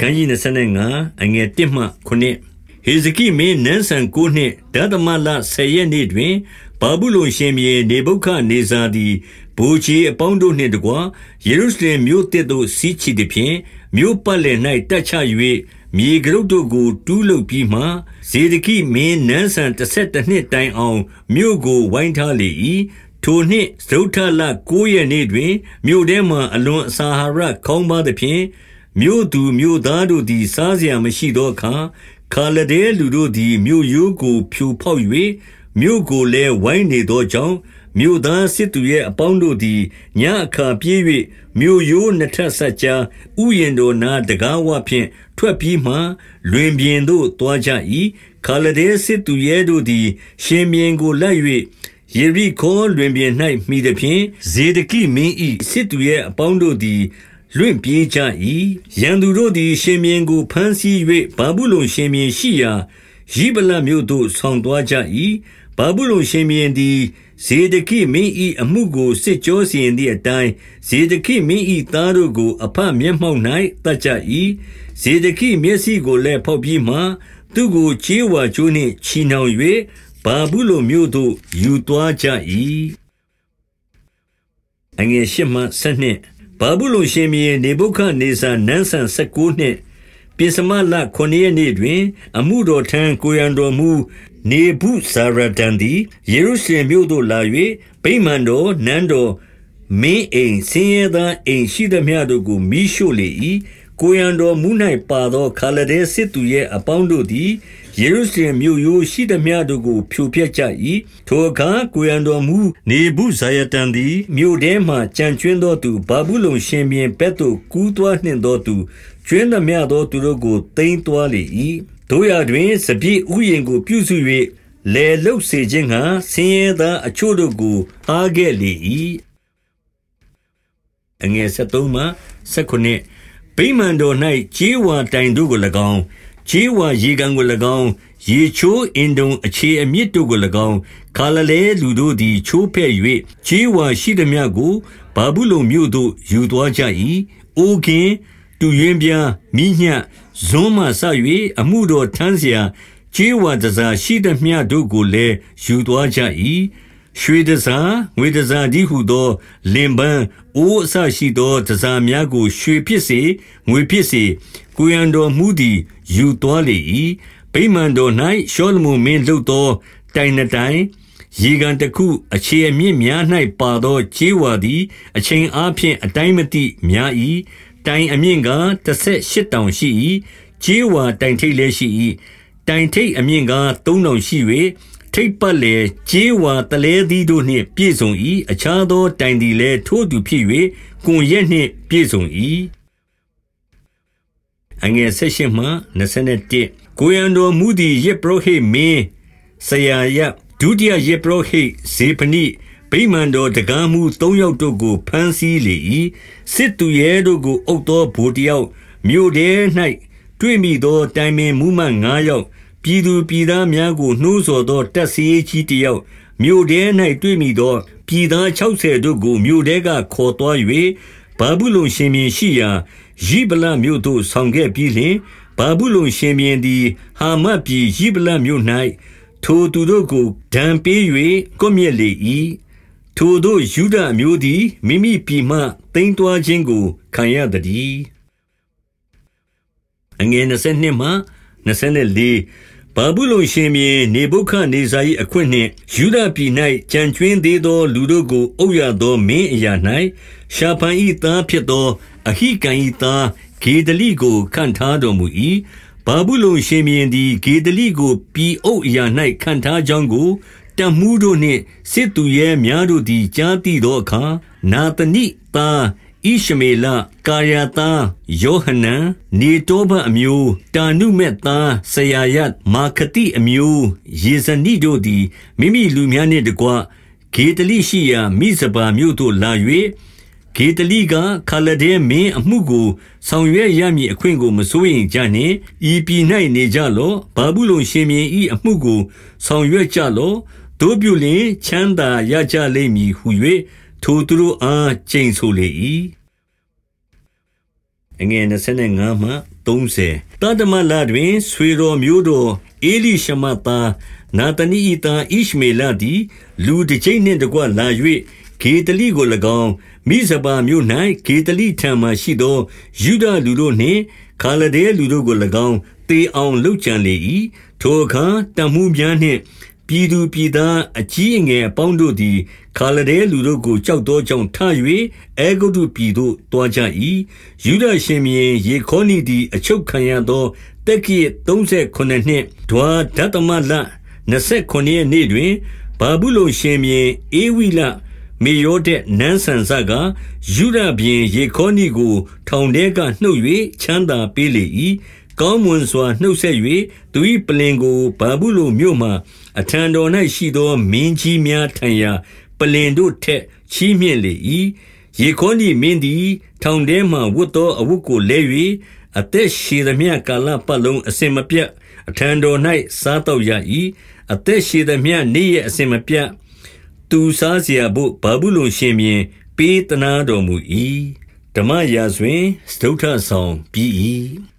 ခန်းကြီး25အငယ်1မှ9ဟေဇကိမင်းနန်းဆန်9နှစ်ဒသမလ10ရက်နေ့တွင်ဘာဘူးလုံရှင်မြေနေဗုခဒ်နေဇာသည်ဘူချီအပေါင်းတို့နှင့်တကွယေရုရှလင်မြို့တစ်သို့စီးချီသည်ဖြင့်မြို့ပတ်လည်၌တက်ချ၍မြေကရုတ်တို့ကို တူးလုပ်ပြီးမှဇေဒကိမင်းနန်းဆန်12နှစ်တိုင်အောင်မြို့ကိုဝိုင်းထားလေ၏ထိုနှစ်စတုထလ9ရက်နေ့တွင်မြို့ထဲမှအလွန်အစာဟာရခေါင်းပါသဖြင့် မြို့သူမြို့သားတို့သည် စားစရာမရှိသောအခါ ခါလဒဲလူတို့သည် မြို့ရိုးကို ဖြိုဖောက်၍မြို့ကိုလည်း ဝိုင်းနေသောကြောင့် မြို့သားစစ်သူရဲ့အပေါင်းတို့သည်ညအခါပြေး၍မြို့ရိုးနှစ်ထပ်ဆက်ကြား ဥယျင်တော်နာတကားဝဖြင့် ထွက်ပြီးမှ လွင်ပြင်သို့ သွားကြ၏ခါလဒဲစစ်သူရဲ့တို့သည် ရှင်မြင်းကိုလိုက်၍ယေရိခေါလွင်ပြင်၌မိသည်ဖြင့် ဇေဒကိမင်း၏စစ်သူရဲ့အပေါင်းတို့သည် လွင့်ပြေးကြ၏ရန်သူတို့သည် ရှင်မြင်းကိုဖမ်းဆီး၍ဘာဘူးလုံရှင်မြင်းရှိရာရိဗလမြို့သို့ဆောင်သွားကြ၏ဘာဘူးလုံရှင်မြင်းသည်ဇေဒကိမင်း၏အမှုကိုစစ်ကြောစီရင်သည့်အတိုင်းဇေဒကိမင်း၏သားတို့ကို အဖမျက်မှောက်၌တတ်ကြ၏ဇေဒကိမျက်စိကိုလည်းဖောက်ပြီးမှသူကိုချေးဝါချိုးနှင့်ချီနှောင်၍ဘာဘူးလုံမြို့သို့ယူသွားကြ၏အငယ်ရှမှ ဆက်နှင့်ဘာဘူးလုံရှင်မြေနေဗုခဒ်နေဇာနန်းဆန်16နှစ်ပိစမလ9ရက်နေ့တွင် အမှုတော်ထံကိုရန်တော်မူနေဗုဇာရဒန်သည် ယေရုရှလင်မြို့သို့လာ၍ဗိမာန်တော် နန်းတော် မင်းအိမ် ဆင်းရဲသောအိမ်ရှိသည်များတို့ကိုမိရှို့လေ၏ကိုရန်တော်မူ၌ပါသော ခါလဒဲစစ်သူရဲ့အပေါင်းတို့သည်ယေရုရှလင်မြို့ရိုးရှိသည်များတို့ကို ဖြိုဖျက်ကြ၏ထိုအခါကိုရန်တော်မူနေဘူးဇာယတန်သည်မြို့ထဲမှကြံကျွင်းသောသူဘာဘူးလုံရှင်ပြင်ဘက်သို့ကူးသွားနှင့်သောသူကျွင်းသည်များသောသူတို့ကိုတိမ့်သွားလေ၏တို့ရတွင်စပြည့်ဥယင်ကိုပြုစု၍လေလုတ်စေခြင်းဟံဆင်းရဲသောအချို့တို့ကိုအားခဲ့လေ၏အငယ်73မှ79ဗိမာန်တော်၌ခြေဝါတိုင်တို့ကို၎င်း ခြေဝါရေကန်ကို၎င်း၊ရေချိုးအင်တုံအခြေအမြစ်တို့ကို၎င်း၊ခါလလဲလူတို့သည် ချိုးဖဲ့၍ကြေးဝါရှိသမျှကို ဗာဗုလုန်မြို့သို့ ယူသွားကြ၏။အိုးကင်း၊တူရွင်းပြား၊မီးညှပ်၊ဇွန်းမှစ၍အမှုတော်ထမ်းစရာ ကြေးဝါတန်ဆာရှိသမျှတို့ကိုလည်း ယူသွားကြ၏ ရွှေတစားငွေတစားဒီဟုသော လင်ပန်းအိုးအဆရှိသောတစားများကို ရွှေဖြစ်စေငွေဖြစ်စေကိုရန်တော်မူသည်ယူသွားလေ၏ဗိမာန်တော်၌ရှောလမုန်မင်းလှုပ်သော တိုင်နှတိုင်ရေကန်တစ်ခုအခြေအမြင့်များ၌ပါသောခြေဝါသည် အချိန်အားဖြင့်အတိုင်းမသိများ၏တိုင်အမြင့်က38တောင်ရှိ၏ခြေဝါတိုင်ထိတ်လည်းရှိ၏တိုင်ထိတ်အမြင့်က3တောင်ရှိ၍ ထိပ်ပတ်လေကျေးဝါတလဲသီးတို့နှင့်ပြည့်စုံ၏အခြားသောတိုင်သည်လည်းထိုးသူဖြစ်၍ကွန်ရက်နှင့်ပြည့်စုံ၏အငယ်၁၈မှ21ကိုရန်တော်မူသည်ယေပရောဟိတ်မင်းဆရာယဒုတိယယေပရောဟိတ်ဇေဖနိဗိမာန်တော်တကားမှု၃ယောက်တို့ကိုဖမ်းဆီးလေ၏စစ်သူရဲတို့ကိုအုပ်သောဗိုလ်တယောက်မြို့ထဲ၌တွေ့မိသောတိုင်ပင်မူမှန်၅ယောက် ပြည်သူပြည်သားများကိုနှိုးဆော်သောတပ်ဆေးကြီးတယောက်မြို့ထဲ၌တွေ့မိသောပြည်သား60တို့ကိုမြို့ထဲကခေါ်သွား၍ဘာဘူးလုံရှင်မြင်းရှိရာရိဗလမြို့သို့ဆောင်ခဲ့ပြီးလျှင်ဘာဘူးလုံရှင်မြင်းသည်ဟာမတ်ပြည်ရိဗလမြို့၌ထိုသူတို့ကိုဒဏ်ပေး၍ကွပ်မြက်လေ၏ထိုတို့ယူဒအမျိုးသည်မိမိပြည်မှတိမ်တွားခြင်းကိုခံရသည်အငယ်22မှ24 ဘာဘူးလုံရှင်မြေနေဗုခဒ်နေဇာ၏အခွင့်နှင့်ယူဒပြည်၌ကြံကျွင်းသေးသော လူတို့ကို အုပ်ရသော မင်းအရာ၌ရှာဖန်၏သားဖြစ်သော အဟိကံ၏သား ဂေဒလိကို ခန့်ထားတော်မူ၏ဘာဘူးလုံရှင်မြေသည် ဂေဒလိကို ပြည်အုပ်အရာ၌ခန့်ထားကြောင်းကိုတမှုတို့နှင့် စစ်သူရဲများတို့သည် ကြားသိသောအခါ နာသနိသား ဣရှမေလကာယသားယောဟနန်နေတောဘအမျိုးတာနုမက်သားဆရာယတ်မာခတိအမျိုးယေဇနိတို့သည်မိမိလူများနှင့်တကွဂေတလိရှိရာမိဇဘာမြို့သို့လာ၍ဂေတလိကခလဒဲမင်းအမှုကိုဆောင်ရွက်ရမည်အခွင့်ကိုမစိုးရင်ကြနှင့်ဤပြည်၌နေကြလောဘာဘူးလုံရှင်မြင်းဤအမှုကိုဆောင်ရွက်ကြလောတို့ပြုလင်ချမ်းသာရကြလိမ့်မည်ဟု၍ ထိုသူတို့အားကျိန်ဆိုလေ၏အငယ်25မှ30တတမလာတွင်ဆွေတော်မျိုးတော်အေလိရှမသားနာတနီဤသားဣရှမေလသည်လူတစ်ချိန်နှင့်တကွလာ၍ဂေတလိကို၎င်းမိဇဘာမြို့၌ဂေတလိထံမှရှိသောယူဒလူတို့နှင့်ခါလဒဲလူတို့ကို၎င်းတေအောင်လှုပ်ကြံလေ၏ထိုအခါတမှုများနှင့် ပြည်သူပြည်သားအကြီးအငယ်အပေါင်းတို့သည် ခါလဒဲလူတို့ကို ကြောက်သောကြောင့်ထ၍အဲဂုတ်တုပြည်သို့တွားကြ၏ယူဒရှင်မြေယေခေါနိသည် အချုပ်ခံရသောတက်ကိ38နှစ် ဒွါဒသမလ29ရက်နေ့တွင်ဘာဘူးလုံရှင်မြေအေဝိလမေယောတဲ့နန်းဆန်စကယူဒပြင် ယေခေါနိကို ထောင်ထဲက နှုတ်၍ချမ်းသာပေးလေ၏ ကောင်းမွန်စွာ နှုတ်ဆက်၍သူ၏ပလ္လင်ကို ဗာဗုလုန်မြို့မှာ အထံတော်၌ရှိသော မင်းကြီးများထိုင်ရာ ပလ္လင်တို့ထက် ချီးမြှင့်လေ၏။ယေခေါနိမင်းသည် ထောင်ထဲမှာဝတ်သောအဝတ်ကိုလဲ၍၊အသက်ရှည်သမျှကာလပတ်လုံး အစဉ်မပြတ် အထံတော်၌စားသောက်ရ၏။အသက်ရှည်သမျှနေ့ရက်အစဉ်မပြတ် သူစားစရာဘို့ ဗာဗုလုန်ရှင်ဘုရင် ပေးသနားတော်မူ၏။ဓမ္မရာဇဝင် စတုတ္ထစောင်ပြီး၏။